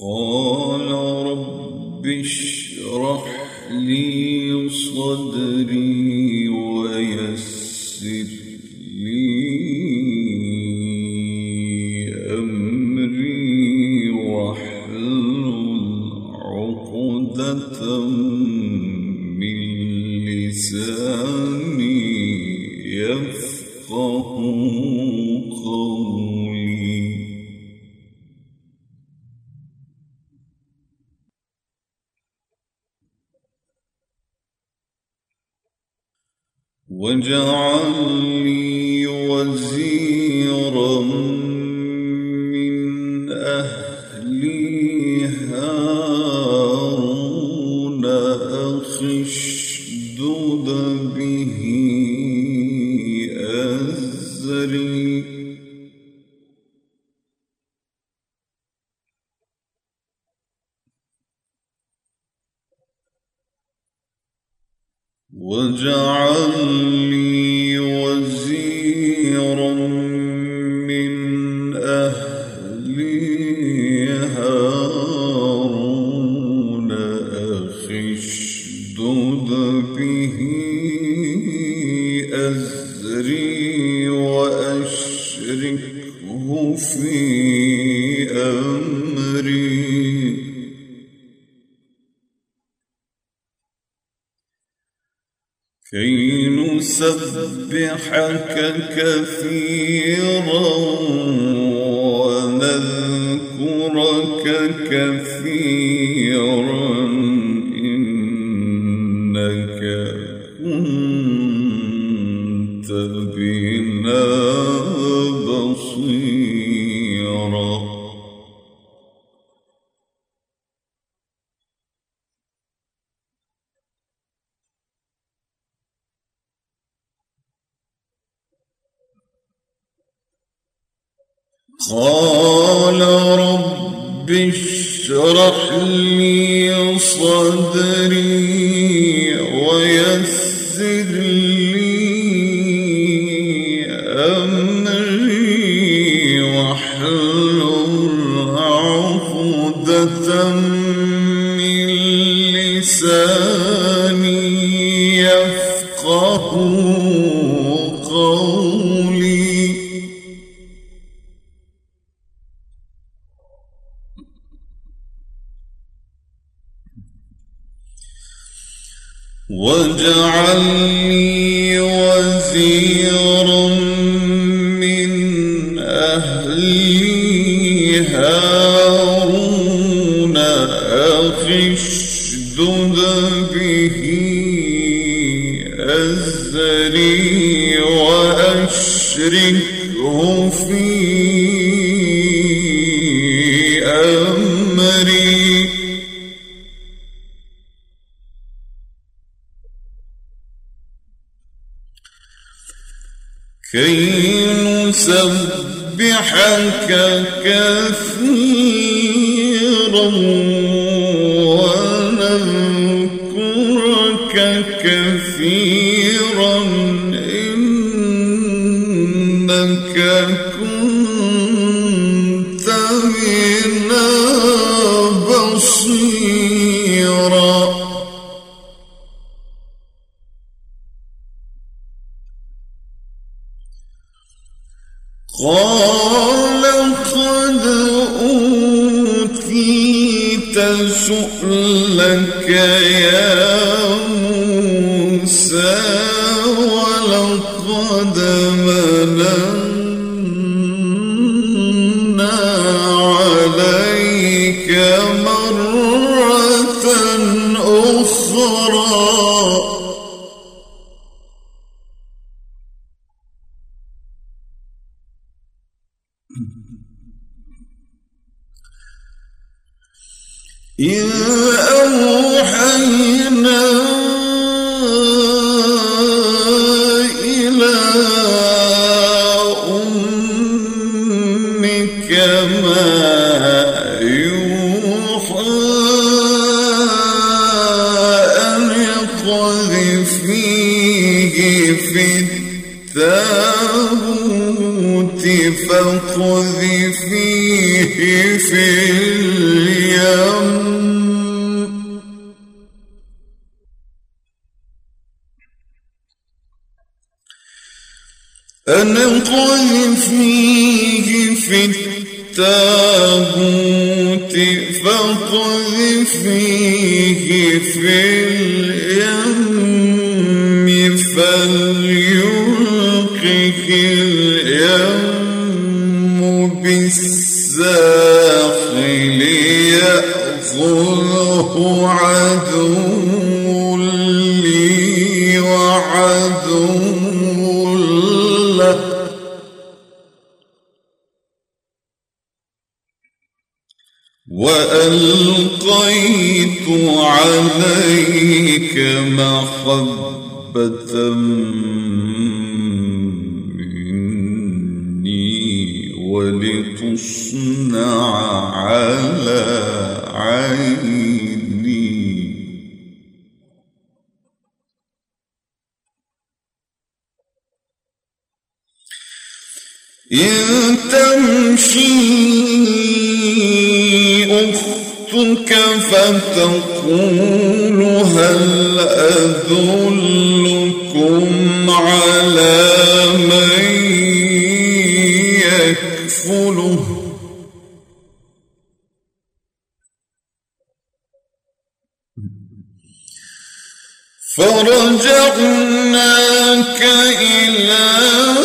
قال رب اشرح لي صدري ويسر واجعل لي واجعل لي وزيرا من أهلي هارون أخي اشدد به أزري وأشركه في أمري. كي نسبحك كثيرا ونذكرك كثيرا. قال رب اشرح لي صدري ويسر لي أمري. وزيرا كي نسبحك كثيرا ونذكرك كثيرا قال قد أوتيت سؤلك يا موسى ولقد مننا إذ أوحينا إلى أمك ما يوحى أن في التابوت في أن قذفيه في التابوت فقذفيه في اليم فليلقه اليم بالساحل عليك محبة مني ولتصنع على عيني. إن تمشي أختك فتقول هل أدلكم على من يكفله؟ فرجعناك إلى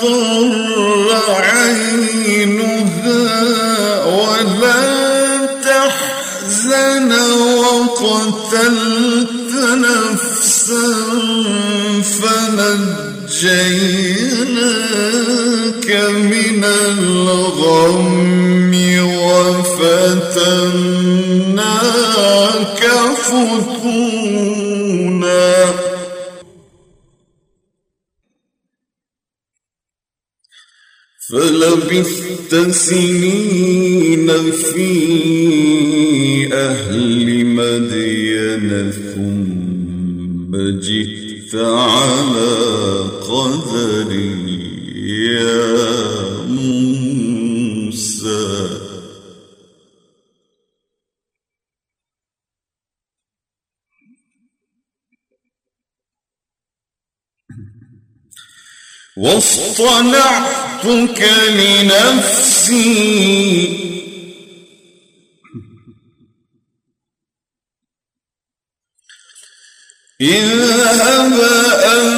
تقر عينها ولا تحزن وقتلت نفسا فنجيناك من الغم. فلبثت سنين في أهل مدين ثم جئت على قدري. واصطنعتك لنفسي. اذهب أنت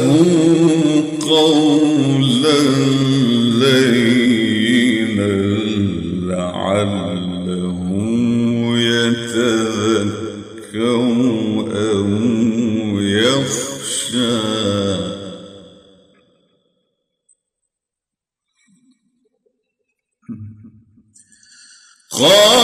لعله يتذكر أو يخشى. قال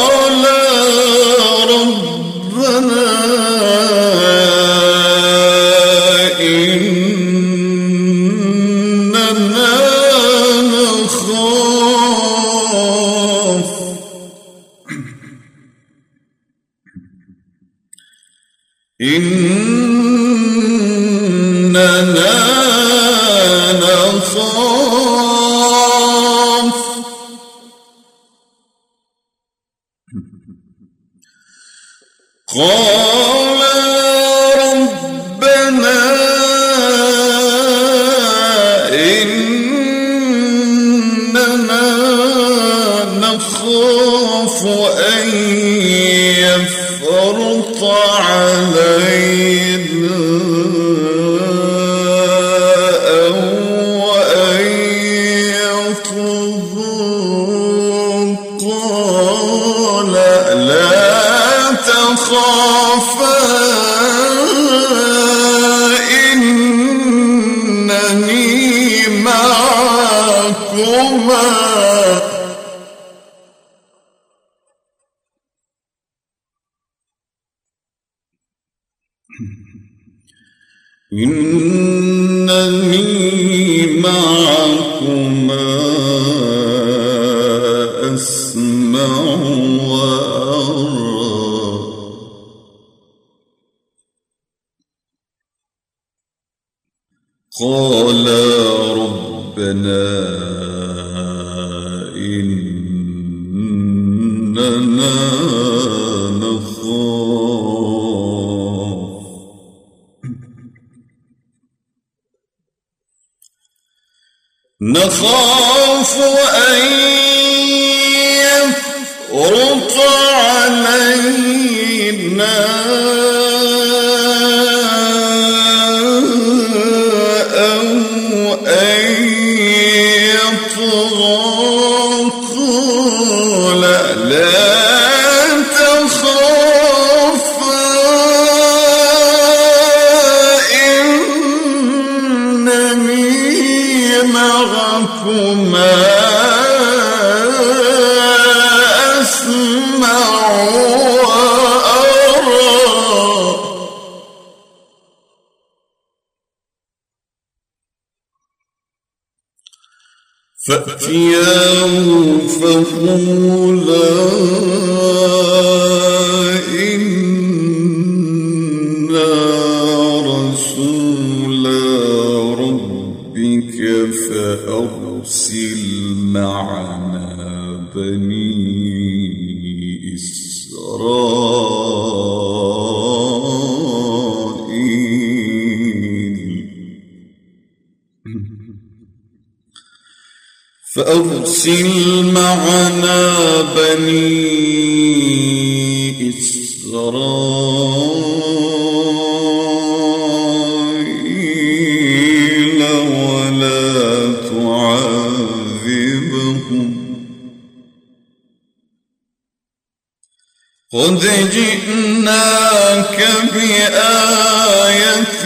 إننا نخاف قال معكما إنني معكما أسمع وأرى. قال ربنا إننا نخاف. نخاف أن يفرط علينا. أو أن يطغى فأتياه فقولا إنا رسولا ربك فأرسل معنا بني فأرسل معنا بني إسرائيل ولا تعذبهم. قد جئناك بآية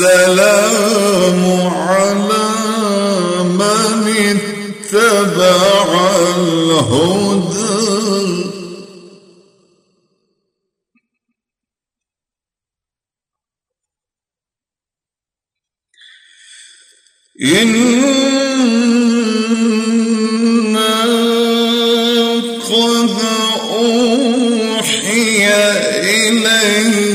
والسلام على من اتبع الهدى. إنا قد أوحي إلينا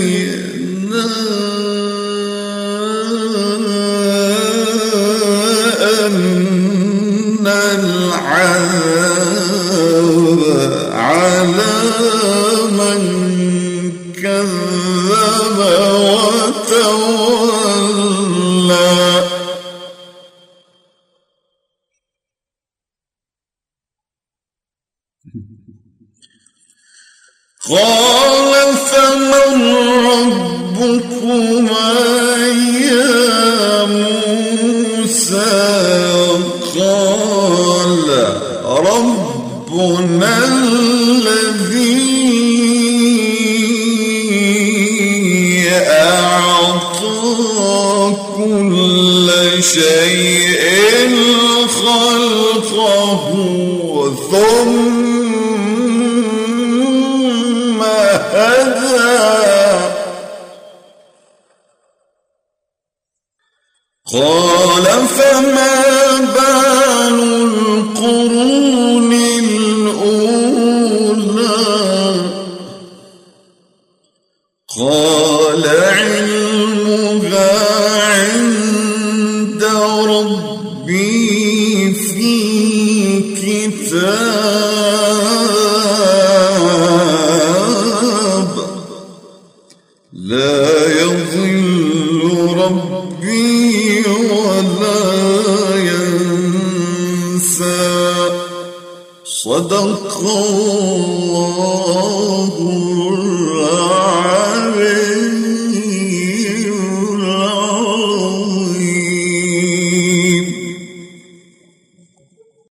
قال فمن ربكما يا موسى قال ربنا الذي أعطى كل شيء خلقه ثم هدى قال فما بال القرون الأولى؟ قال علمها عند ربي في الكتاب صدق الله.